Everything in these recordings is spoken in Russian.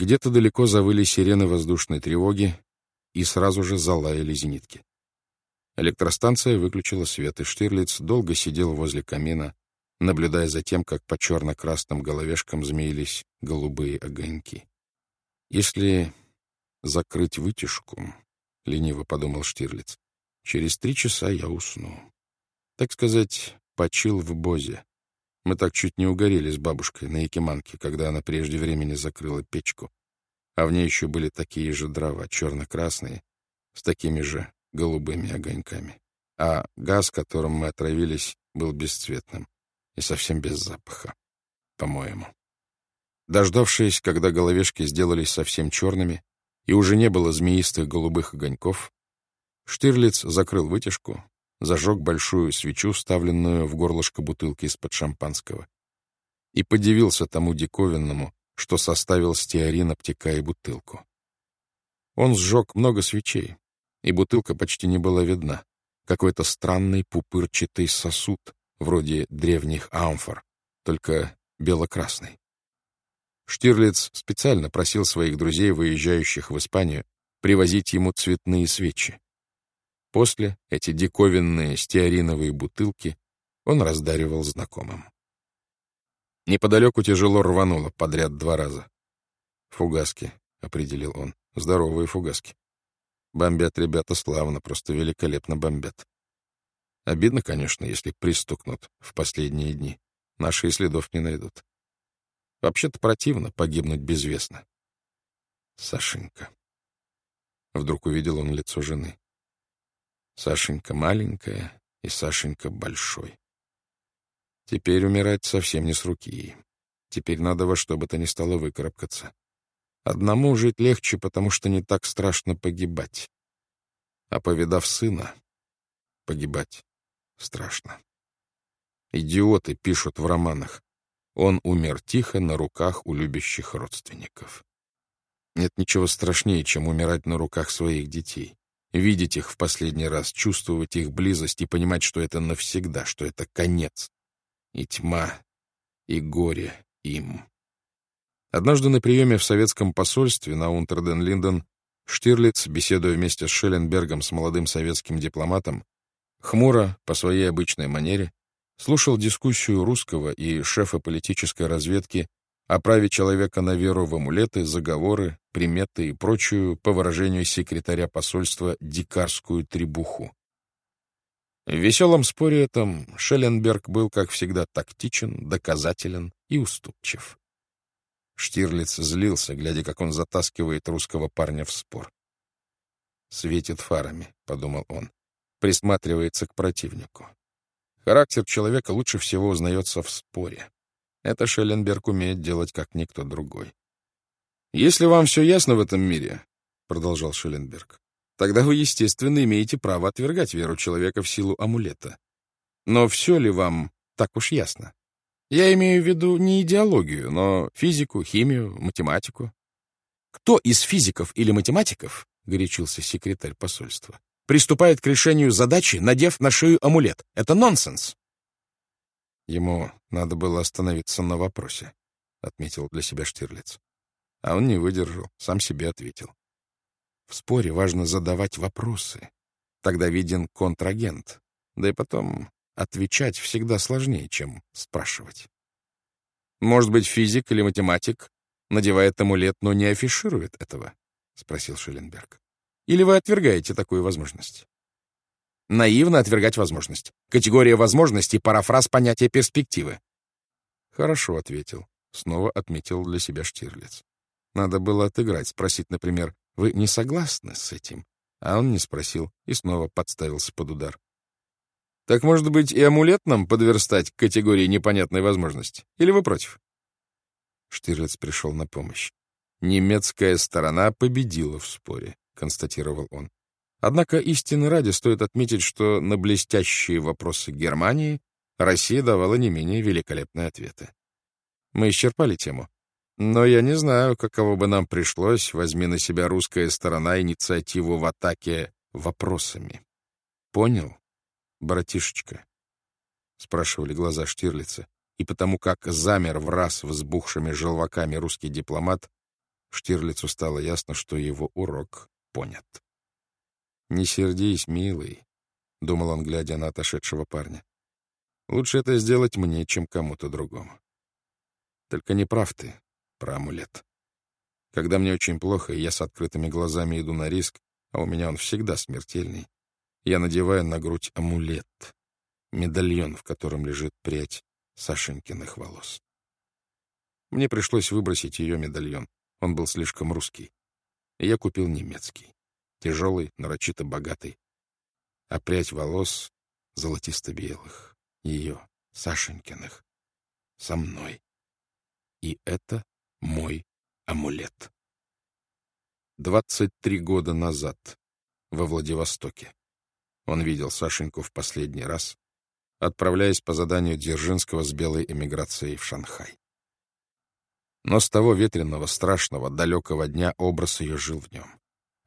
Где-то далеко завыли сирены воздушной тревоги, и сразу же залаяли зенитки. Электростанция выключила свет, и Штирлиц долго сидел возле камина, наблюдая за тем, как по черно-красным головешкам змеились голубые огоньки. «Если закрыть вытяжку», — лениво подумал Штирлиц, — «через три часа я усну. Так сказать, почил в бозе. Мы так чуть не угорели с бабушкой на Якиманке, когда она прежде времени закрыла печку. А в ней еще были такие же дрова, черно-красные, с такими же голубыми огоньками. А газ, которым мы отравились, был бесцветным и совсем без запаха, по-моему. Дождавшись, когда головешки сделались совсем черными, и уже не было змеистых голубых огоньков, Штирлиц закрыл вытяжку, зажег большую свечу, вставленную в горлышко бутылки из-под шампанского, и подивился тому диковинному, что составил стеарин, обтекая бутылку. Он сжег много свечей, и бутылка почти не была видна. Какой-то странный пупырчатый сосуд, вроде древних амфор, только бело-красный. Штирлиц специально просил своих друзей, выезжающих в Испанию, привозить ему цветные свечи. После эти диковинные стеариновые бутылки он раздаривал знакомым. Неподалеку тяжело рвануло подряд два раза. «Фугаски», — определил он, — «здоровые фугаски». Бомбят ребята славно, просто великолепно бомбят. Обидно, конечно, если пристукнут в последние дни. Наши и следов не найдут. Вообще-то противно погибнуть безвестно. Сашенька. Вдруг увидел он лицо жены. Сашенька маленькая и Сашенька большой. Теперь умирать совсем не с руки. Теперь надо во что бы то ни стало выкарабкаться. Одному жить легче, потому что не так страшно погибать. А повидав сына, погибать страшно. Идиоты пишут в романах. Он умер тихо на руках у любящих родственников. Нет ничего страшнее, чем умирать на руках своих детей. Видеть их в последний раз, чувствовать их близость и понимать, что это навсегда, что это конец. И тьма, и горе им. Однажды на приеме в советском посольстве на Унтерден-Линден Штирлиц, беседуя вместе с Шелленбергом с молодым советским дипломатом, хмуро, по своей обычной манере, слушал дискуссию русского и шефа политической разведки о праве человека на веру в амулеты, заговоры, приметы и прочую, по выражению секретаря посольства, дикарскую требуху. В веселом споре этом Шелленберг был, как всегда, тактичен, доказателен и уступчив. Штирлиц злился, глядя, как он затаскивает русского парня в спор. «Светит фарами», — подумал он, — присматривается к противнику. Характер человека лучше всего узнается в споре. Это Шелленберг умеет делать, как никто другой. «Если вам все ясно в этом мире», — продолжал Шелленберг, «тогда вы, естественно, имеете право отвергать веру человека в силу амулета. Но все ли вам так уж ясно? Я имею в виду не идеологию, но физику, химию, математику. Кто из физиков или математиков, — горячился секретарь посольства, — приступает к решению задачи, надев на шею амулет? Это нонсенс. Ему надо было остановиться на вопросе, — отметил для себя Штирлиц. А он не выдержал, сам себе ответил. В споре важно задавать вопросы. Тогда виден контрагент. Да и потом, Отвечать всегда сложнее, чем спрашивать. «Может быть, физик или математик надевает амулет, но не афиширует этого?» — спросил Шелленберг. «Или вы отвергаете такую возможность?» Наивно отвергать возможность. Категория возможностей — парафраз понятия перспективы. Хорошо ответил. Снова отметил для себя Штирлиц. Надо было отыграть, спросить, например, «Вы не согласны с этим?» А он не спросил и снова подставился под удар. Так, может быть, и амулет нам подверстать к категории непонятной возможности? Или вы против? Штирлиц пришел на помощь. Немецкая сторона победила в споре, констатировал он. Однако истины ради стоит отметить, что на блестящие вопросы Германии Россия давала не менее великолепные ответы. Мы исчерпали тему. Но я не знаю, каково бы нам пришлось, возьми на себя русская сторона инициативу в атаке вопросами. Понял? братишечка? — спрашивали глаза Штирлица, и потому как замер в раз взбухшими желваками русский дипломат, Штирлицу стало ясно, что его урок понят. «Не сердись, милый», — думал он, глядя на отошедшего парня. «Лучше это сделать мне, чем кому-то другому. Только не прав ты про амулет. Когда мне очень плохо, и я с открытыми глазами иду на риск, а у меня он всегда смертельный, я надеваю на грудь амулет, медальон, в котором лежит прядь Сашенькиных волос. Мне пришлось выбросить ее медальон. Он был слишком русский. И я купил немецкий. Тяжелый, нарочито богатый. А прядь волос золотисто-белых. Ее, Сашенькиных. Со мной. И это мой амулет. Двадцать три года назад во Владивостоке он видел Сашеньку в последний раз, отправляясь по заданию Дзержинского с белой эмиграцией в Шанхай. Но с того ветреного, страшного, далекого дня образ ее жил в нем.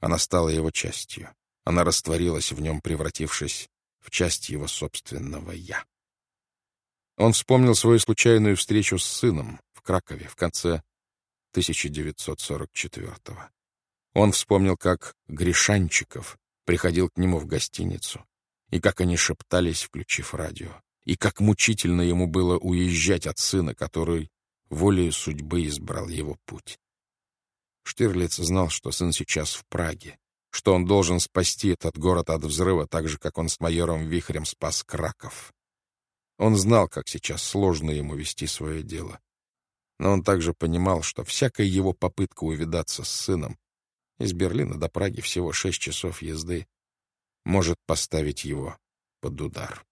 Она стала его частью. Она растворилась в нем, превратившись в часть его собственного «я». Он вспомнил свою случайную встречу с сыном в Кракове в конце 1944-го. Он вспомнил, как Гришанчиков приходил к нему в гостиницу, и как они шептались, включив радио, и как мучительно ему было уезжать от сына, который волею судьбы избрал его путь. Штирлиц знал, что сын сейчас в Праге, что он должен спасти этот город от взрыва так же, как он с майором Вихрем спас Краков. Он знал, как сейчас сложно ему вести свое дело. Но он также понимал, что всякая его попытка увидаться с сыном из Берлина до Праги всего шесть часов езды может поставить его под удар.